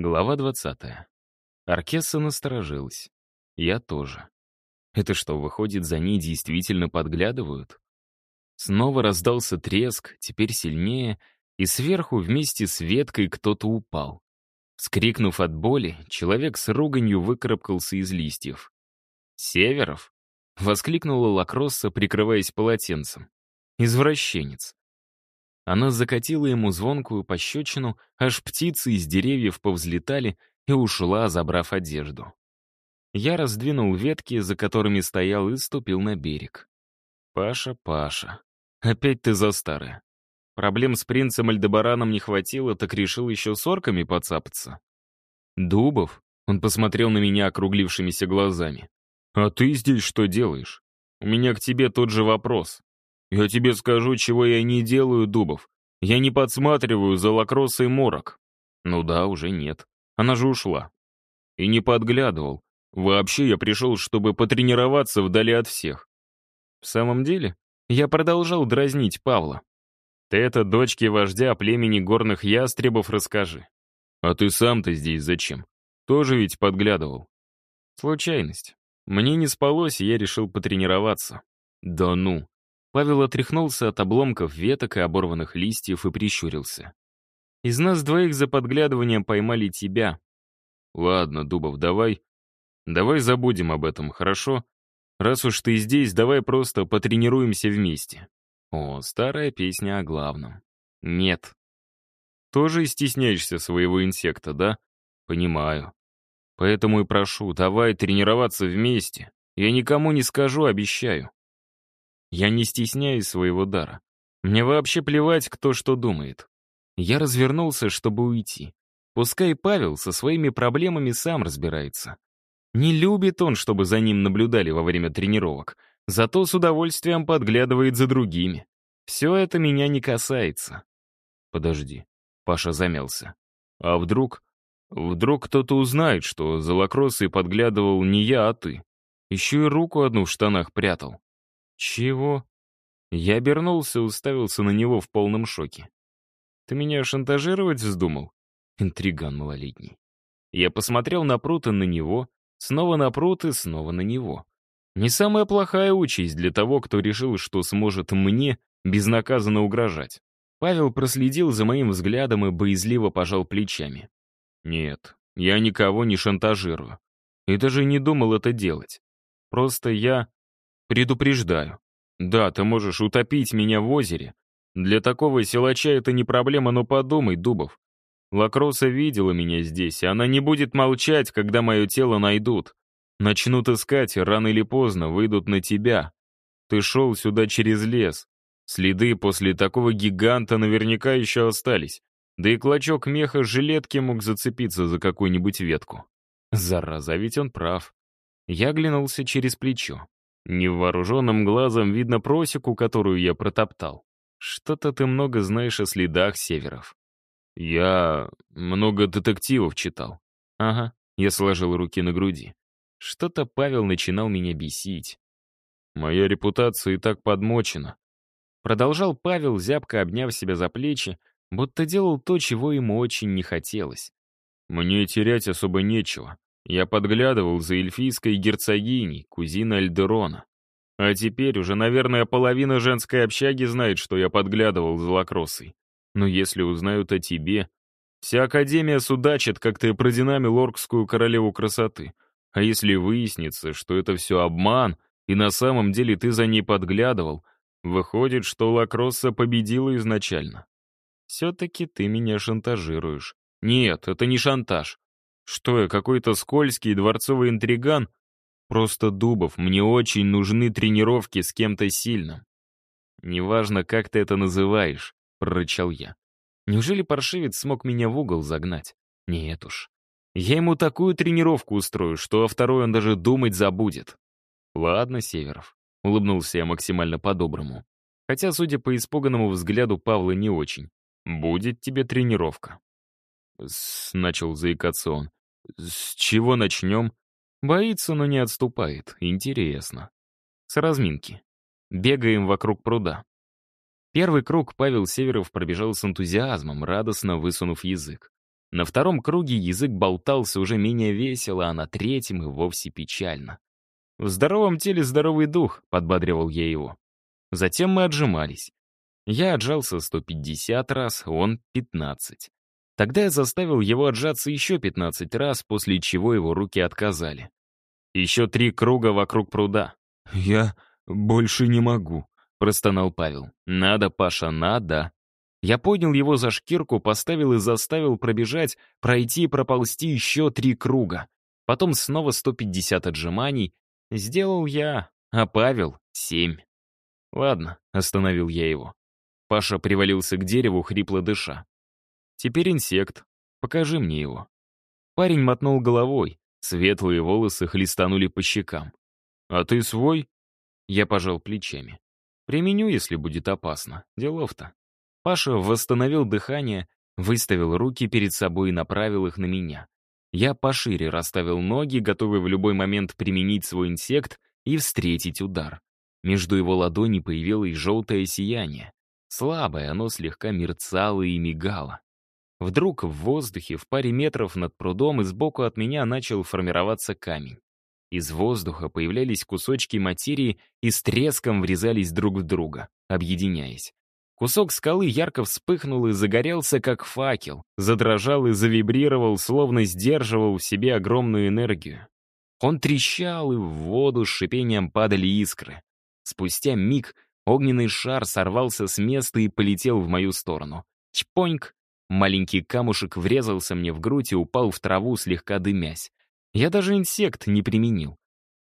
Глава 20. Аркесса насторожилась. Я тоже. Это что, выходит, за ней действительно подглядывают? Снова раздался треск, теперь сильнее, и сверху вместе с веткой кто-то упал. Скрикнув от боли, человек с руганью выкарабкался из листьев. «Северов?» — воскликнула Лакросса, прикрываясь полотенцем. «Извращенец. Она закатила ему звонкую пощечину, аж птицы из деревьев повзлетали и ушла, забрав одежду. Я раздвинул ветки, за которыми стоял, и ступил на берег. «Паша, Паша, опять ты за старое. Проблем с принцем Альдебараном не хватило, так решил еще с орками подцапаться». «Дубов?» — он посмотрел на меня округлившимися глазами. «А ты здесь что делаешь? У меня к тебе тот же вопрос. «Я тебе скажу, чего я не делаю, Дубов. Я не подсматриваю за лакроссой морок». «Ну да, уже нет. Она же ушла». И не подглядывал. Вообще я пришел, чтобы потренироваться вдали от всех. В самом деле, я продолжал дразнить Павла. «Ты это дочке вождя племени горных ястребов расскажи». «А ты сам-то здесь зачем? Тоже ведь подглядывал». «Случайность. Мне не спалось, и я решил потренироваться». «Да ну. Павел отряхнулся от обломков веток и оборванных листьев и прищурился. «Из нас двоих за подглядыванием поймали тебя». «Ладно, Дубов, давай. Давай забудем об этом, хорошо? Раз уж ты здесь, давай просто потренируемся вместе». О, старая песня о главном. Нет. Тоже стесняешься своего инсекта, да? Понимаю. Поэтому и прошу, давай тренироваться вместе. Я никому не скажу, обещаю. Я не стесняюсь своего дара. Мне вообще плевать, кто что думает. Я развернулся, чтобы уйти. Пускай Павел со своими проблемами сам разбирается. Не любит он, чтобы за ним наблюдали во время тренировок, зато с удовольствием подглядывает за другими. Все это меня не касается. Подожди, Паша замялся. А вдруг... Вдруг кто-то узнает, что за лакроссой подглядывал не я, а ты. Еще и руку одну в штанах прятал. «Чего?» Я обернулся и уставился на него в полном шоке. «Ты меня шантажировать вздумал?» Интриган малолетний. Я посмотрел на пруд и на него, снова на пруд и снова на него. Не самая плохая участь для того, кто решил, что сможет мне безнаказанно угрожать. Павел проследил за моим взглядом и боязливо пожал плечами. «Нет, я никого не шантажирую. И даже не думал это делать. Просто я Предупреждаю. Да, ты можешь утопить меня в озере. Для такого силача это не проблема, но подумай, Дубов. Лакроса видела меня здесь, и она не будет молчать, когда мое тело найдут. Начнут искать, рано или поздно выйдут на тебя. Ты шел сюда через лес. Следы после такого гиганта наверняка еще остались. Да и клочок меха жилетки мог зацепиться за какую-нибудь ветку. Зараза, ведь он прав. Я оглянулся через плечо. Невооруженным глазом видно просеку, которую я протоптал. Что-то ты много знаешь о следах северов. Я много детективов читал. Ага, я сложил руки на груди. Что-то Павел начинал меня бесить. Моя репутация и так подмочена. Продолжал Павел, зябко обняв себя за плечи, будто делал то, чего ему очень не хотелось. Мне терять особо нечего. Я подглядывал за эльфийской герцогиней, кузиной Альдерона. А теперь уже, наверное, половина женской общаги знает, что я подглядывал за лакроссой. Но если узнают о тебе... Вся Академия судачит, как ты продинамил оркскую королеву красоты. А если выяснится, что это все обман, и на самом деле ты за ней подглядывал, выходит, что Лакросса победила изначально. Все-таки ты меня шантажируешь. Нет, это не шантаж. Что я, какой-то скользкий дворцовый интриган? Просто Дубов, мне очень нужны тренировки с кем-то сильным. Неважно, как ты это называешь, прорычал я. Неужели паршивец смог меня в угол загнать? Нет уж. Я ему такую тренировку устрою, что о второй он даже думать забудет. Ладно, Северов, улыбнулся я максимально по-доброму. Хотя, судя по испуганному взгляду Павла, не очень. Будет тебе тренировка. С начал заикаться он. «С чего начнем?» Боится, но не отступает. Интересно. С разминки. Бегаем вокруг пруда. Первый круг Павел Северов пробежал с энтузиазмом, радостно высунув язык. На втором круге язык болтался уже менее весело, а на третьем и вовсе печально. «В здоровом теле здоровый дух», — подбадривал я его. Затем мы отжимались. Я отжался 150 раз, он — 15. Тогда я заставил его отжаться еще 15 раз, после чего его руки отказали. Еще три круга вокруг пруда. «Я больше не могу», — простонал Павел. «Надо, Паша, надо». Я поднял его за шкирку, поставил и заставил пробежать, пройти и проползти еще три круга. Потом снова 150 отжиманий. Сделал я, а Павел — семь. «Ладно», — остановил я его. Паша привалился к дереву, хрипло дыша. «Теперь инсект. Покажи мне его». Парень мотнул головой. Светлые волосы хлестанули по щекам. «А ты свой?» Я пожал плечами. «Применю, если будет опасно. Делов-то». Паша восстановил дыхание, выставил руки перед собой и направил их на меня. Я пошире расставил ноги, готовый в любой момент применить свой инсект и встретить удар. Между его ладоней появилось желтое сияние. Слабое, оно слегка мерцало и мигало. Вдруг в воздухе, в паре метров над прудом и сбоку от меня начал формироваться камень. Из воздуха появлялись кусочки материи и с треском врезались друг в друга, объединяясь. Кусок скалы ярко вспыхнул и загорелся, как факел, задрожал и завибрировал, словно сдерживал в себе огромную энергию. Он трещал, и в воду с шипением падали искры. Спустя миг огненный шар сорвался с места и полетел в мою сторону. Чпоньк! Маленький камушек врезался мне в грудь и упал в траву, слегка дымясь. Я даже инсект не применил.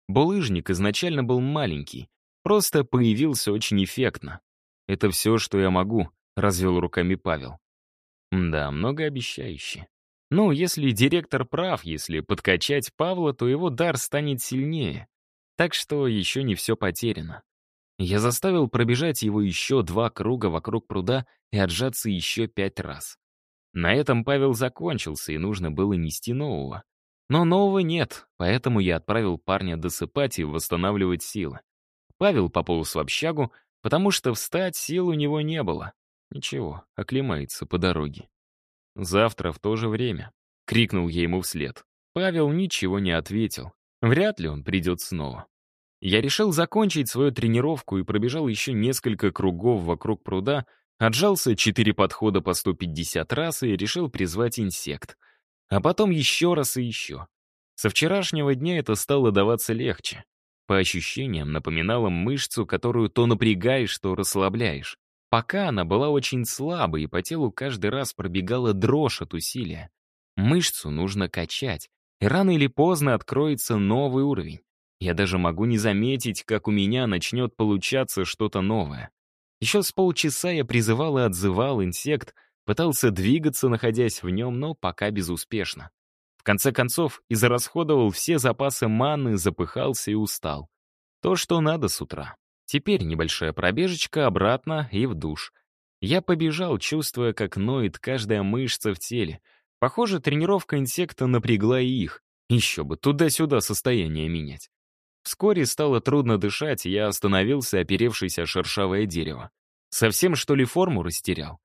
Булыжник изначально был маленький, просто появился очень эффектно. «Это все, что я могу», — развел руками Павел. Да, многообещающе. Ну, если директор прав, если подкачать Павла, то его дар станет сильнее. Так что еще не все потеряно. Я заставил пробежать его еще два круга вокруг пруда и отжаться еще пять раз. На этом Павел закончился, и нужно было нести нового. Но нового нет, поэтому я отправил парня досыпать и восстанавливать силы. Павел пополз в общагу, потому что встать сил у него не было. Ничего, оклемается по дороге. «Завтра в то же время», — крикнул я ему вслед. Павел ничего не ответил. Вряд ли он придет снова. Я решил закончить свою тренировку и пробежал еще несколько кругов вокруг пруда, отжался четыре подхода по 150 раз и решил призвать инсект. А потом еще раз и еще. Со вчерашнего дня это стало даваться легче. По ощущениям напоминала мышцу, которую то напрягаешь, то расслабляешь. Пока она была очень слабой, и по телу каждый раз пробегала дрожь от усилия. Мышцу нужно качать, и рано или поздно откроется новый уровень. Я даже могу не заметить, как у меня начнет получаться что-то новое. Еще с полчаса я призывал и отзывал инсект, пытался двигаться, находясь в нем, но пока безуспешно конце концов, израсходовал все запасы маны, запыхался и устал. То, что надо с утра. Теперь небольшая пробежечка обратно и в душ. Я побежал, чувствуя, как ноет каждая мышца в теле. Похоже, тренировка инсекта напрягла и их. Еще бы, туда-сюда состояние менять. Вскоре стало трудно дышать, я остановился, оперевшись о шершавое дерево. Совсем, что ли, форму растерял?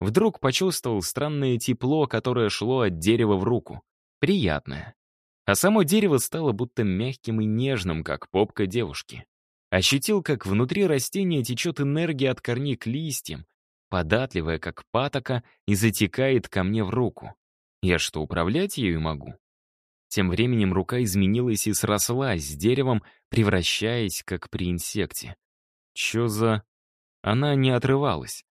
Вдруг почувствовал странное тепло, которое шло от дерева в руку приятное. А само дерево стало будто мягким и нежным, как попка девушки. Ощутил, как внутри растения течет энергия от корней к листьям, податливая, как патока, и затекает ко мне в руку. Я что, управлять ею могу? Тем временем рука изменилась и срослась с деревом, превращаясь, как при инсекте. Чё за... Она не отрывалась.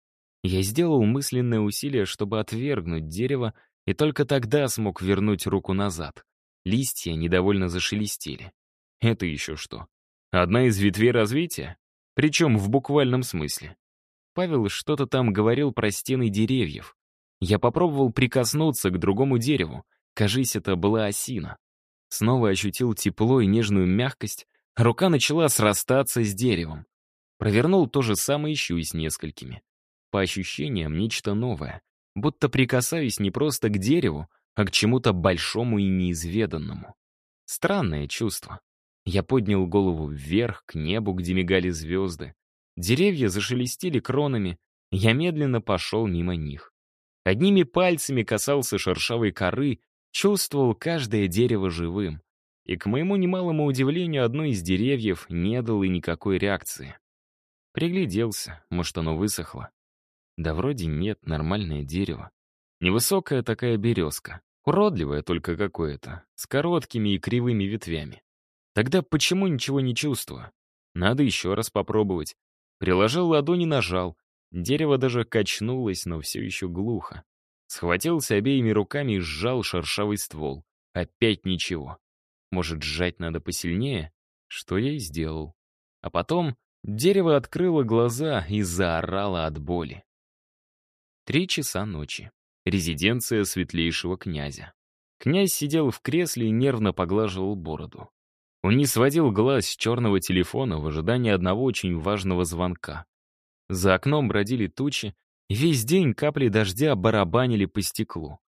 Я сделал мысленное усилие, чтобы отвергнуть дерево, и только тогда смог вернуть руку назад. Листья недовольно зашелестели. Это еще что? Одна из ветвей развития? Причем в буквальном смысле. Павел что-то там говорил про стены деревьев. Я попробовал прикоснуться к другому дереву. Кажись, это была осина. Снова ощутил тепло и нежную мягкость. Рука начала срастаться с деревом. Провернул то же самое еще и с несколькими. По ощущениям, нечто новое будто прикасаюсь не просто к дереву, а к чему-то большому и неизведанному. Странное чувство. Я поднял голову вверх, к небу, где мигали звезды. Деревья зашелестели кронами, я медленно пошел мимо них. Одними пальцами касался шершавой коры, чувствовал каждое дерево живым. И, к моему немалому удивлению, одно из деревьев не дало никакой реакции. Пригляделся, может, оно высохло. Да вроде нет, нормальное дерево. Невысокая такая березка. Уродливое только какое-то, с короткими и кривыми ветвями. Тогда почему ничего не чувствую? Надо еще раз попробовать. Приложил ладони, нажал. Дерево даже качнулось, но все еще глухо. Схватился обеими руками и сжал шершавый ствол. Опять ничего. Может, сжать надо посильнее? Что я и сделал. А потом дерево открыло глаза и заорало от боли. Три часа ночи. Резиденция светлейшего князя. Князь сидел в кресле и нервно поглаживал бороду. Он не сводил глаз с черного телефона в ожидании одного очень важного звонка. За окном бродили тучи, весь день капли дождя барабанили по стеклу.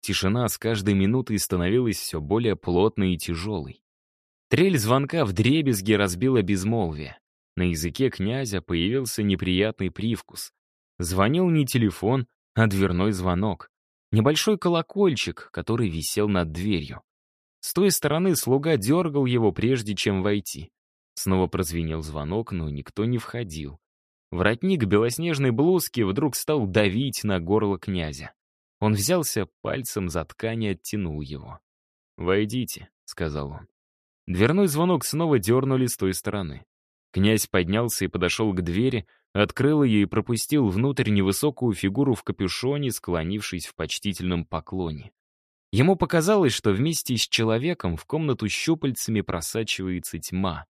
Тишина с каждой минутой становилась все более плотной и тяжелой. Трель звонка в дребезге разбила безмолвие. На языке князя появился неприятный привкус. Звонил не телефон, а дверной звонок. Небольшой колокольчик, который висел над дверью. С той стороны слуга дергал его, прежде чем войти. Снова прозвенел звонок, но никто не входил. Воротник белоснежной блузки вдруг стал давить на горло князя. Он взялся пальцем за ткань и оттянул его. «Войдите», — сказал он. Дверной звонок снова дернули с той стороны. Князь поднялся и подошел к двери, открыл ее и пропустил внутрь невысокую фигуру в капюшоне, склонившись в почтительном поклоне. Ему показалось, что вместе с человеком в комнату щупальцами просачивается тьма.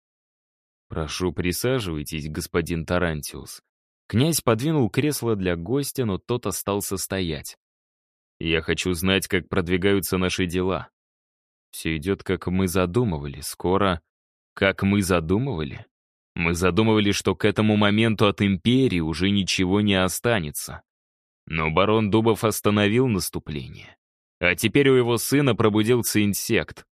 «Прошу, присаживайтесь, господин Тарантиус». Князь подвинул кресло для гостя, но тот остался стоять. «Я хочу знать, как продвигаются наши дела. Все идет, как мы задумывали. Скоро... Как мы задумывали? Мы задумывали, что к этому моменту от империи уже ничего не останется. Но барон Дубов остановил наступление. А теперь у его сына пробудился инсект.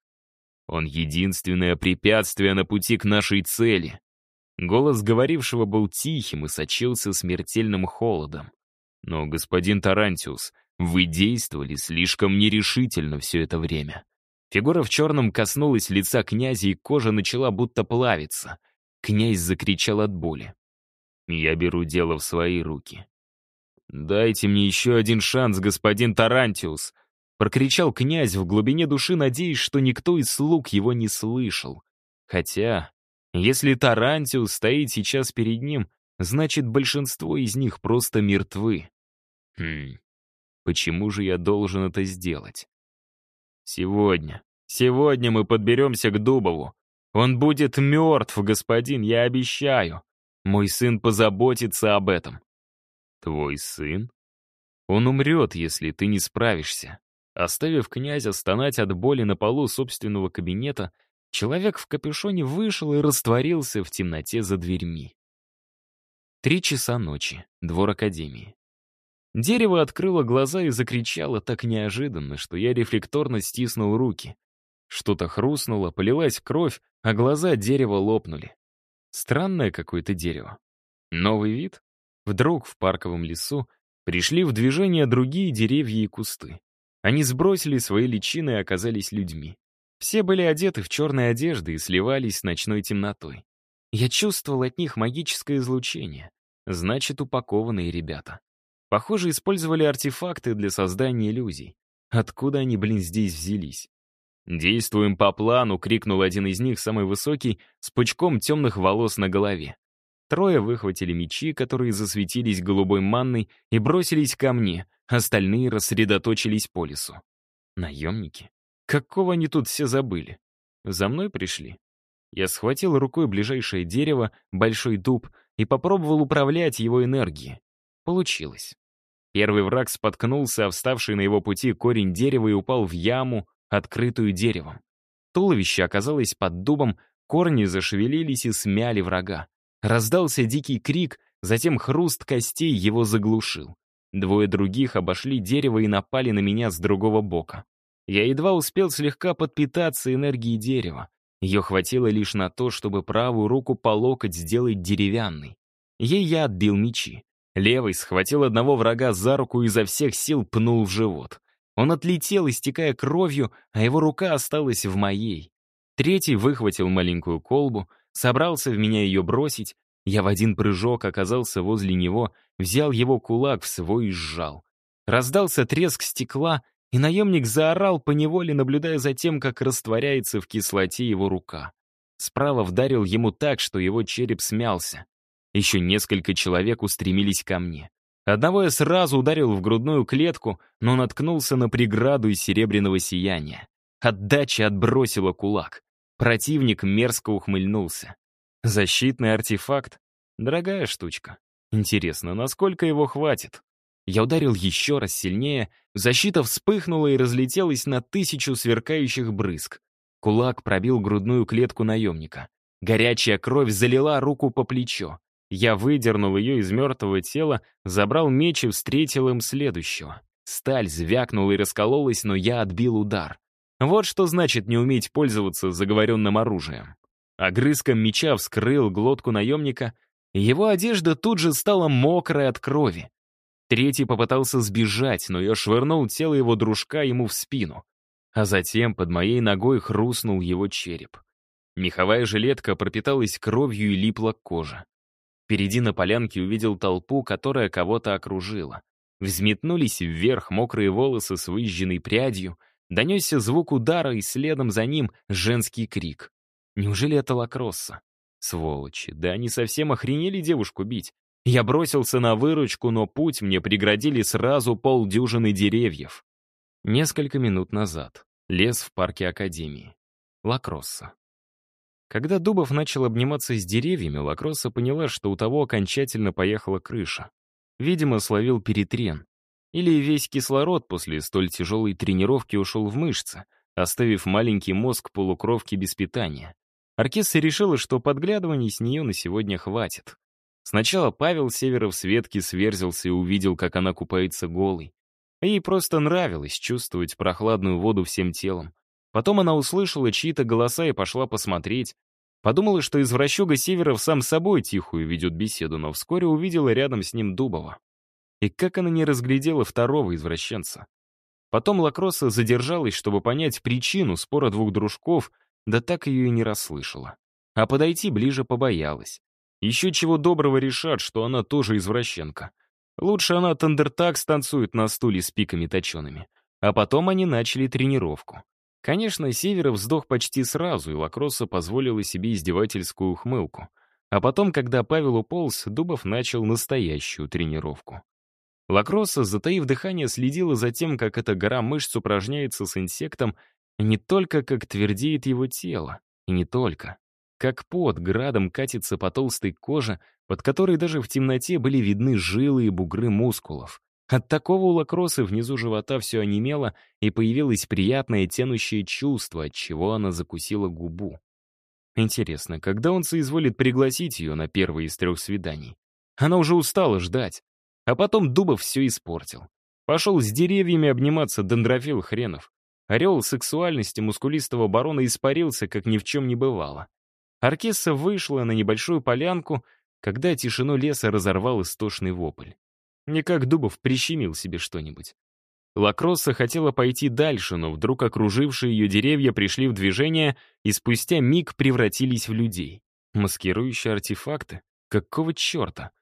Он единственное препятствие на пути к нашей цели. Голос говорившего был тихим и сочился смертельным холодом. Но, господин Тарантиус, вы действовали слишком нерешительно все это время. Фигура в черном коснулась лица князя, и кожа начала будто плавиться. Князь закричал от боли. «Я беру дело в свои руки». «Дайте мне еще один шанс, господин Тарантиус», Прокричал князь в глубине души, надеясь, что никто из слуг его не слышал. Хотя, если Тарантиус стоит сейчас перед ним, значит, большинство из них просто мертвы. Хм, почему же я должен это сделать? Сегодня, сегодня мы подберемся к Дубову. Он будет мертв, господин, я обещаю. Мой сын позаботится об этом. Твой сын? Он умрет, если ты не справишься. Оставив князя стонать от боли на полу собственного кабинета, человек в капюшоне вышел и растворился в темноте за дверьми. Три часа ночи. Двор Академии. Дерево открыло глаза и закричало так неожиданно, что я рефлекторно стиснул руки. Что-то хрустнуло, полилась кровь, а глаза дерева лопнули. Странное какое-то дерево. Новый вид? Вдруг в парковом лесу пришли в движение другие деревья и кусты. Они сбросили свои личины и оказались людьми. Все были одеты в черные одежды и сливались с ночной темнотой. Я чувствовал от них магическое излучение. Значит, упакованные ребята. Похоже, использовали артефакты для создания иллюзий. Откуда они, блин, здесь взялись? «Действуем по плану!» — крикнул один из них, самый высокий, с пучком темных волос на голове. Трое выхватили мечи, которые засветились голубой манной, и бросились ко мне, остальные рассредоточились по лесу. Наемники? Какого они тут все забыли? За мной пришли? Я схватил рукой ближайшее дерево, большой дуб, и попробовал управлять его энергией. Получилось. Первый враг споткнулся, а вставший на его пути корень дерева и упал в яму, открытую деревом. Туловище оказалось под дубом, корни зашевелились и смяли врага. Раздался дикий крик, затем хруст костей его заглушил. Двое других обошли дерево и напали на меня с другого бока. Я едва успел слегка подпитаться энергией дерева. Ее хватило лишь на то, чтобы правую руку по локоть сделать деревянной. Ей я отбил мечи. Левый схватил одного врага за руку и изо всех сил пнул в живот. Он отлетел, истекая кровью, а его рука осталась в моей. Третий выхватил маленькую колбу, собрался в меня ее бросить. Я в один прыжок оказался возле него, взял его кулак в свой и сжал. Раздался треск стекла, и наемник заорал, поневоле наблюдая за тем, как растворяется в кислоте его рука. Справа вдарил ему так, что его череп смялся. Еще несколько человек устремились ко мне. Одного я сразу ударил в грудную клетку, но наткнулся на преграду из серебряного сияния. Отдача отбросила кулак. Противник мерзко ухмыльнулся. Защитный артефакт? Дорогая штучка. Интересно, насколько его хватит? Я ударил еще раз сильнее, защита вспыхнула и разлетелась на тысячу сверкающих брызг. Кулак пробил грудную клетку наемника. Горячая кровь залила руку по плечо. Я выдернул ее из мертвого тела, забрал меч и встретил им следующего. Сталь звякнула и раскололась, но я отбил удар. Вот что значит не уметь пользоваться заговоренным оружием. Огрызком меча вскрыл глотку наемника, и его одежда тут же стала мокрой от крови. Третий попытался сбежать, но я швырнул тело его дружка ему в спину. А затем под моей ногой хрустнул его череп. Меховая жилетка пропиталась кровью и липла к коже. Впереди на полянке увидел толпу, которая кого-то окружила. Взметнулись вверх мокрые волосы с выжженной прядью, донесся звук удара и следом за ним женский крик. Неужели это лакросса? Сволочи, да они совсем охренели девушку бить. Я бросился на выручку, но путь мне преградили сразу полдюжины деревьев. Несколько минут назад. Лес в парке Академии. Лакросса. Когда Дубов начал обниматься с деревьями, Лакросса поняла, что у того окончательно поехала крыша. Видимо, словил перетрен. Или весь кислород после столь тяжелой тренировки ушел в мышцы, оставив маленький мозг полукровки без питания. Оркестра решила, что подглядываний с нее на сегодня хватит. Сначала Павел Северов с ветки сверзился и увидел, как она купается голой. Ей просто нравилось чувствовать прохладную воду всем телом. Потом она услышала чьи-то голоса и пошла посмотреть. Подумала, что извращуга Северов сам собой тихую ведет беседу, но вскоре увидела рядом с ним Дубова. И как она не разглядела второго извращенца. Потом Лакроса задержалась, чтобы понять причину спора двух дружков, да так ее и не расслышала. А подойти ближе побоялась. Еще чего доброго решат, что она тоже извращенка. Лучше она тандертак станцует на стуле с пиками точеными. А потом они начали тренировку. Конечно, Северов сдох почти сразу, и Лакросса позволила себе издевательскую ухмылку. А потом, когда Павел уполз, Дубов начал настоящую тренировку. Лакросса, затаив дыхание, следила за тем, как эта гора мышц упражняется с инсектом, не только как твердеет его тело, и не только. Как пот градом катится по толстой коже, под которой даже в темноте были видны жилы и бугры мускулов. От такого у лакросы внизу живота все онемело, и появилось приятное тянущее чувство, от чего она закусила губу. Интересно, когда он соизволит пригласить ее на первое из трех свиданий? Она уже устала ждать. А потом Дубов все испортил. Пошел с деревьями обниматься дендрофил хренов. Орел сексуальности мускулистого барона испарился, как ни в чем не бывало. Оркесса вышла на небольшую полянку, когда тишину леса разорвал истошный вопль. Не как Дубов прищемил себе что-нибудь. Лакросса хотела пойти дальше, но вдруг окружившие ее деревья пришли в движение и спустя миг превратились в людей. Маскирующие артефакты? Какого черта?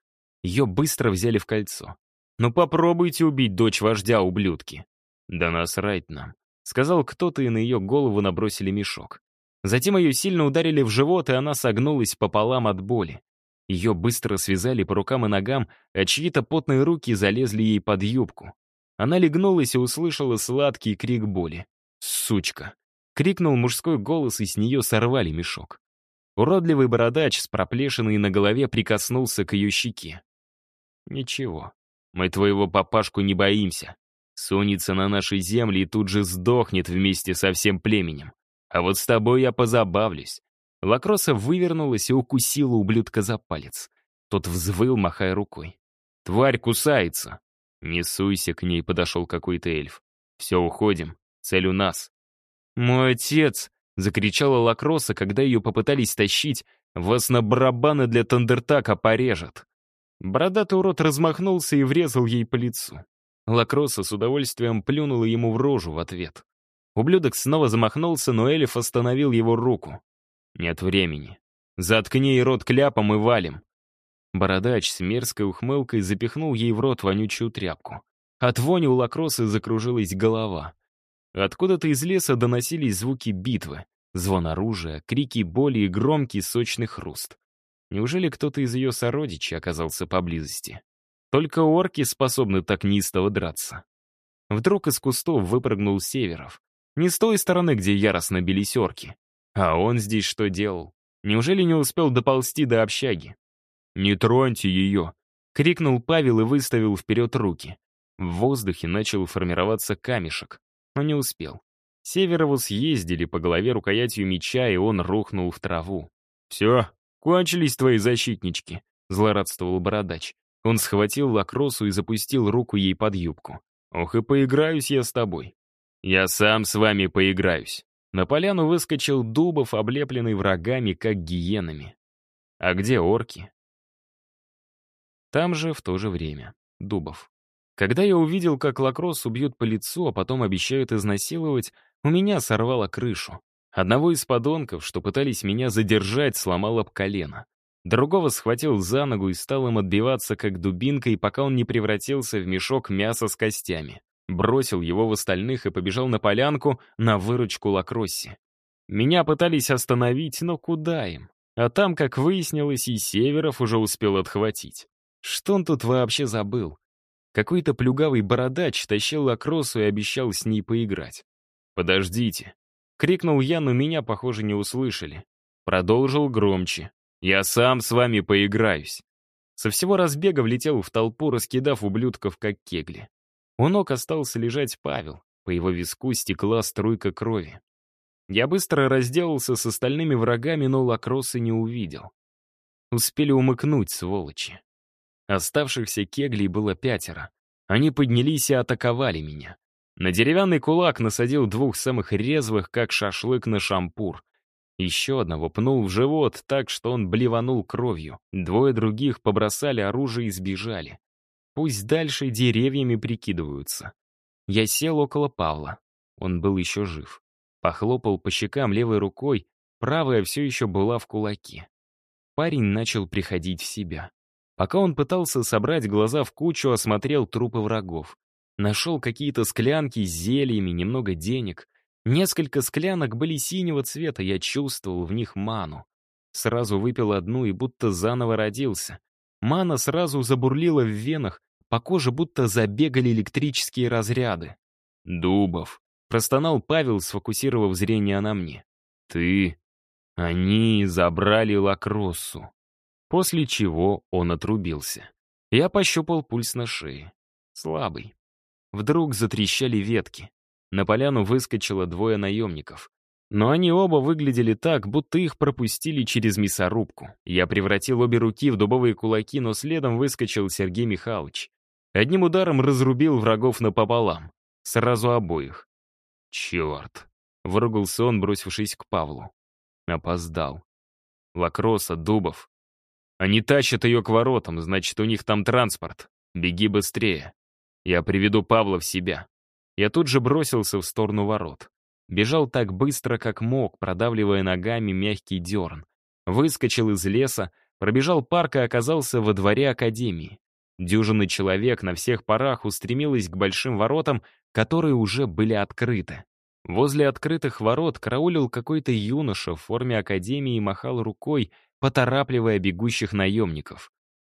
Ее быстро взяли в кольцо. «Ну попробуйте убить дочь вождя, ублюдки!» «Да насрать нам», — сказал кто-то, и на ее голову набросили мешок. Затем ее сильно ударили в живот, и она согнулась пополам от боли. Ее быстро связали по рукам и ногам, а чьи-то потные руки залезли ей под юбку. Она легнулась и услышала сладкий крик боли. «Сучка!» — крикнул мужской голос, и с нее сорвали мешок. Уродливый бородач с проплешиной на голове прикоснулся к ее щеке. «Ничего, мы твоего папашку не боимся. Сунется на нашей земле и тут же сдохнет вместе со всем племенем. А вот с тобой я позабавлюсь. Лакроса вывернулась и укусила ублюдка за палец. Тот взвыл, махая рукой. «Тварь кусается!» «Не суйся к ней», — подошел какой-то эльф. «Все, уходим. Цель у нас». «Мой отец!» — закричала Лакроса, когда ее попытались тащить. «Вас на барабаны для Тандертака порежет!» Бородатый урод размахнулся и врезал ей по лицу. Лакроса с удовольствием плюнула ему в рожу в ответ. Ублюдок снова замахнулся, но Элиф остановил его руку. «Нет времени. Заткни ей рот кляпом и валим». Бородач с мерзкой ухмылкой запихнул ей в рот вонючую тряпку. От вони у лакросы закружилась голова. Откуда-то из леса доносились звуки битвы, звон оружия, крики боли и громкий сочный хруст. Неужели кто-то из ее сородичей оказался поблизости? Только орки способны так неистово драться. Вдруг из кустов выпрыгнул Северов. Не с той стороны, где яростно бились орки. А он здесь что делал? Неужели не успел доползти до общаги? «Не троньте ее!» — крикнул Павел и выставил вперед руки. В воздухе начал формироваться камешек, но не успел. Северову съездили по голове рукоятью меча, и он рухнул в траву. «Все, кончились твои защитнички», — злорадствовал бородач. Он схватил лакросу и запустил руку ей под юбку. «Ох и поиграюсь я с тобой». «Я сам с вами поиграюсь». На поляну выскочил Дубов, облепленный врагами, как гиенами. «А где орки?» Там же в то же время. Дубов. Когда я увидел, как лакросс убьют по лицу, а потом обещают изнасиловать, у меня сорвало крышу. Одного из подонков, что пытались меня задержать, сломал об колено. Другого схватил за ногу и стал им отбиваться как дубинкой, пока он не превратился в мешок мяса с костями. Бросил его в остальных и побежал на полянку на выручку Лакросси. Меня пытались остановить, но куда им? А там, как выяснилось, и Северов уже успел отхватить. Что он тут вообще забыл? Какой-то плюгавый бородач тащил лакроссу и обещал с ней поиграть. «Подождите!» — крикнул я, но меня, похоже, не услышали. Продолжил громче. «Я сам с вами поиграюсь!» Со всего разбега влетел в толпу, раскидав ублюдков как кегли. У ног остался лежать Павел, по его виску стекла струйка крови. Я быстро разделался с остальными врагами, но лакросы не увидел. Успели умыкнуть, сволочи. Оставшихся кеглей было пятеро. Они поднялись и атаковали меня. На деревянный кулак насадил двух самых резвых, как шашлык на шампур. Еще одного пнул в живот так, что он блеванул кровью. Двое других побросали оружие и сбежали. Пусть дальше деревьями прикидываются. Я сел около Павла. Он был еще жив. Похлопал по щекам левой рукой, правая все еще была в кулаке. Парень начал приходить в себя. Пока он пытался собрать глаза в кучу, осмотрел трупы врагов. Нашел какие-то склянки с зельями, немного денег. Несколько склянок были синего цвета, я чувствовал в них ману. Сразу выпил одну и будто заново родился. Мана сразу забурлила в венах, по коже будто забегали электрические разряды. «Дубов», — простонал Павел, сфокусировав зрение на мне. «Ты...» Они забрали лакроссу. После чего он отрубился. Я пощупал пульс на шее. Слабый. Вдруг затрещали ветки. На поляну выскочило двое наемников. Но они оба выглядели так, будто их пропустили через мясорубку. Я превратил обе руки в дубовые кулаки, но следом выскочил Сергей Михайлович. Одним ударом разрубил врагов напополам. Сразу обоих. «Черт!» — выругался он, бросившись к Павлу. Опоздал. Лакроса, Дубов, они тащат ее к воротам, значит, у них там транспорт. Беги быстрее. Я приведу Павла в себя. Я тут же бросился в сторону ворот. Бежал так быстро, как мог, продавливая ногами мягкий дерн. Выскочил из леса, пробежал парк и оказался во дворе академии. Дюжины человек на всех парах устремилась к большим воротам, которые уже были открыты. Возле открытых ворот караулил какой-то юноша в форме академии и махал рукой, поторапливая бегущих наемников.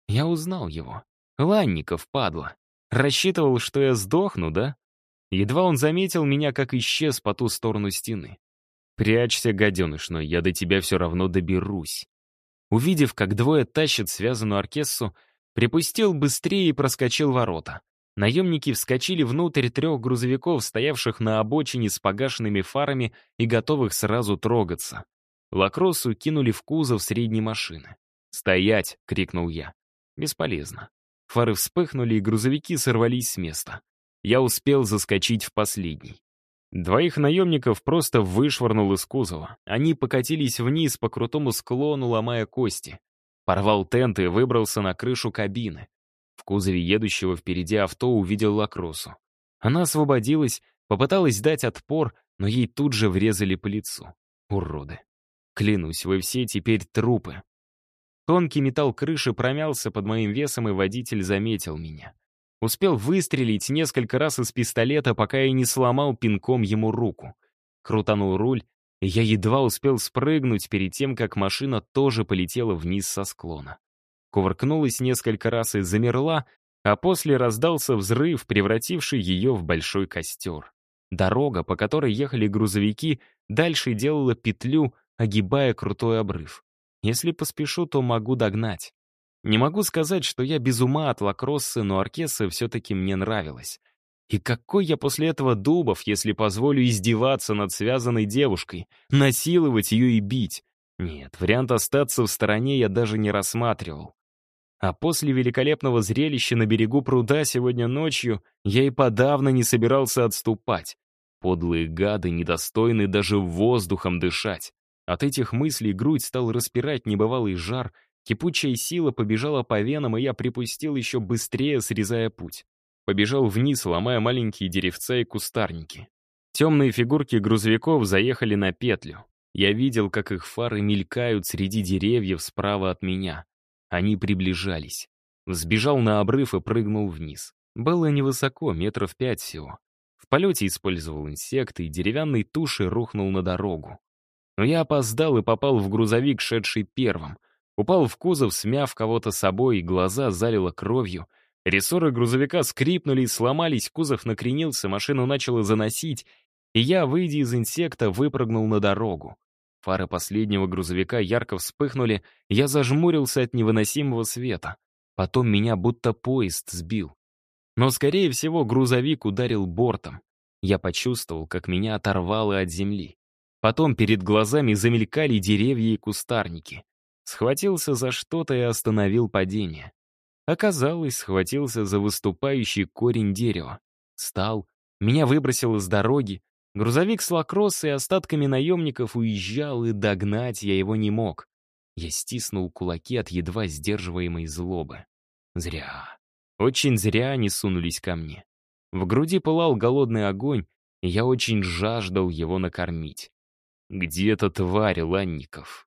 Я узнал его. Ланников, падла. Рассчитывал, что я сдохну, да? Едва он заметил меня, как исчез по ту сторону стены. «Прячься, гаденыш, но я до тебя все равно доберусь». Увидев, как двое тащат связанную оркессу, припустил быстрее и проскочил ворота. Наемники вскочили внутрь трех грузовиков, стоявших на обочине с погашенными фарами и готовых сразу трогаться. Лакроссу кинули в кузов средней машины. «Стоять!» — крикнул я. Бесполезно. Фары вспыхнули, и грузовики сорвались с места. Я успел заскочить в последний. Двоих наемников просто вышвырнул из кузова. Они покатились вниз по крутому склону, ломая кости. Порвал тент и выбрался на крышу кабины. В кузове едущего впереди авто увидел Лакросу. Она освободилась, попыталась дать отпор, но ей тут же врезали по лицу. Уроды. Клянусь, вы все теперь трупы. Тонкий металл крыши промялся под моим весом, и водитель заметил меня. Успел выстрелить несколько раз из пистолета, пока я не сломал пинком ему руку. Крутанул руль, и я едва успел спрыгнуть перед тем, как машина тоже полетела вниз со склона. Кувыркнулась несколько раз и замерла, а после раздался взрыв, превративший ее в большой костер. Дорога, по которой ехали грузовики, дальше делала петлю, огибая крутой обрыв. Если поспешу, то могу догнать. Не могу сказать, что я без ума от лакроссы, но Аркеса все-таки мне нравилась. И какой я после этого дубов, если позволю издеваться над связанной девушкой, насиловать ее и бить? Нет, вариант остаться в стороне я даже не рассматривал. А после великолепного зрелища на берегу пруда сегодня ночью я и подавно не собирался отступать. Подлые гады, недостойны даже воздухом дышать. От этих мыслей грудь стал распирать небывалый жар, кипучая сила побежала по венам, и я припустил еще быстрее, срезая путь. Побежал вниз, ломая маленькие деревца и кустарники. Темные фигурки грузовиков заехали на петлю. Я видел, как их фары мелькают среди деревьев справа от меня. Они приближались. Взбежал на обрыв и прыгнул вниз. Было невысоко, метров пять всего. В полете использовал инсекты, и деревянной тушей рухнул на дорогу. Но я опоздал и попал в грузовик, шедший первым. Упал в кузов, смяв кого-то собой, и глаза залило кровью. Рессоры грузовика скрипнули и сломались, кузов накренился, машину начало заносить, и я, выйдя из инсекта, выпрыгнул на дорогу. Фары последнего грузовика ярко вспыхнули, я зажмурился от невыносимого света. Потом меня будто поезд сбил. Но, скорее всего, грузовик ударил бортом. Я почувствовал, как меня оторвало от земли. Потом перед глазами замелькали деревья и кустарники. Схватился за что-то и остановил падение. Оказалось, схватился за выступающий корень дерева. Стал, меня выбросило с дороги. Грузовик с лакроссой и остатками наемников уезжал, и догнать я его не мог. Я стиснул кулаки от едва сдерживаемой злобы. Зря. Очень зря они сунулись ко мне. В груди пылал голодный огонь, и я очень жаждал его накормить. Где эта тварь, Ланников?